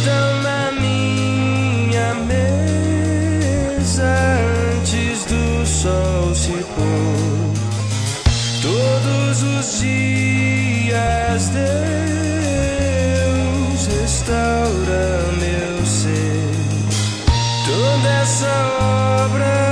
estão na minha mesa antes do sol se pôr. Todos os dias Deus restaura meu ser. Toda essa obra.